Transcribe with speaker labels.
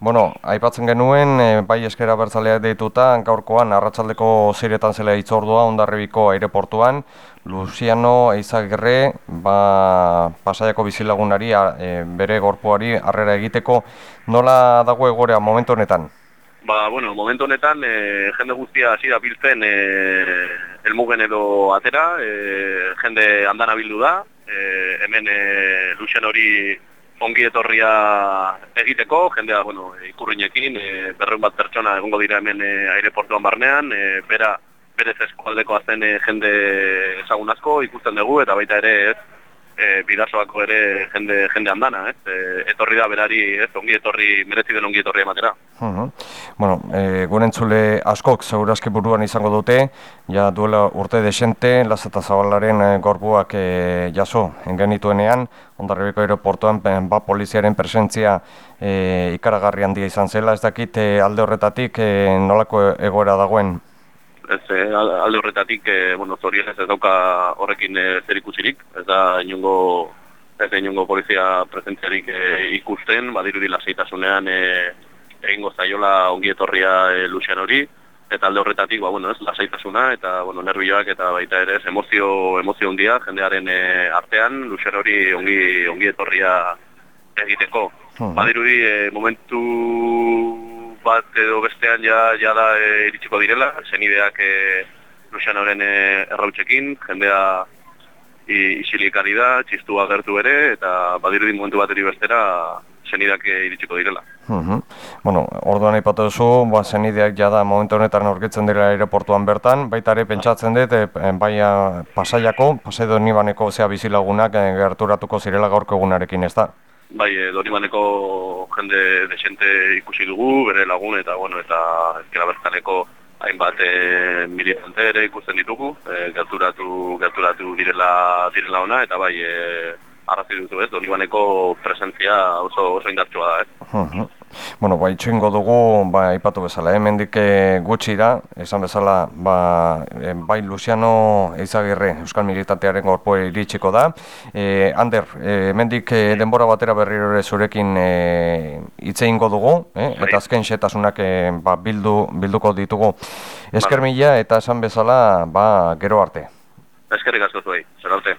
Speaker 1: Bueno, aipatzen genuen, e, bai eskera bertzaleak deituta, gaurkoan, arratsaldeko ziretan zela itzordua, ondarribiko aireportuan, Luciano Eizagirre, ba, pasaiako bizilagunari, e, bere gorpuari, harrera egiteko, nola dago egorea momentu honetan?
Speaker 2: Ba, bueno, momentu honetan, e, jende guztia hasi da biltzen e, elmugen edo atera, e, jende andana bildu da, e, hemen e, Luciano hori ongi etorria egiteko, jendea, bueno, ikurriñekin, e, berreun bat pertsona egongo dira hemen e, aireportuan barnean, e, bera, berez eskualdeko azen e, jende ezagun asko ikusten dugu, eta baita ere, ez, e, bidazoako ere jende jende andana, ez? E, etorri da berari, ez? Ongi etorri, merezi den ongi etorri ematera.
Speaker 1: Uh Bueno, e, gure entzule askok segurazki buruan izango dute, ja duela urte desente, lazeta zabalaren e, gorbuak e, jaso, engenituenean, ondarribiko aeroportuan, ba poliziaren presentzia e, ikaragarri handia izan zela, ez dakit e, alde horretatik e, nolako egoera dagoen
Speaker 2: ez eh, alde horretatik eh, bueno, zorien ez dauka horrekin eh, zer ikusirik, ez da inungo, ez da inungo polizia presentziarik eh, ikusten, badiru dila zeitasunean eh, egingo zaiola ongi etorria eh, Lucian hori, eta alde horretatik, ba, bueno, ez, lasaitasuna eta bueno, nervioak eta baita ere ez, emozio, emozio handia jendearen eh, artean, Lucian hori ongi, ongi etorria egiteko. Uh Badirudi, eh, momentu bat edo bestean ja, ja da e, iritsiko direla, zenideak e, Lucianoren e, errautzekin, jendea isilik ari da, txistua gertu ere, eta badirudi momentu bat eri bestera zenideak e, iritsiko direla.
Speaker 1: Uh Bueno, orduan aipatu duzu, ba, zenideak jada momentu honetan aurkitzen dira aeroportuan bertan, baita ere pentsatzen dut, e, baia pasaiako, pasaido nibaneko zea bizilagunak e, gerturatuko zirela gaurko egunarekin ez da?
Speaker 2: Bai, e, Dorimaneko jende desente ikusi dugu, bere lagun eta, bueno, eta ezkera bertaneko hainbat e, militante ere ikusten ditugu, e, gerturatu, gerturatu direla, direla ona, eta bai, e, arrazi dutu ez, Dorimaneko presentzia oso, oso indartsua da, ez.
Speaker 1: Bueno, ba, itxoingo dugu, ba, ipatu bezala, eh? mendik eh, gutxi da, esan bezala, ba, eh, bai Luciano Eizagirre, Euskal Militatearen gorpo iritsiko da. E, Ander, e, mendik e, denbora batera berriro ere zurekin e, itzeingo dugu, eh? Eta azken xetasunak e, ba, bildu, bilduko ditugu. Esker mila eta esan bezala, ba, gero arte.
Speaker 2: Eskerrik asko zuei, zer arte.